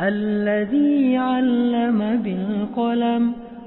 الذي علم بالقلم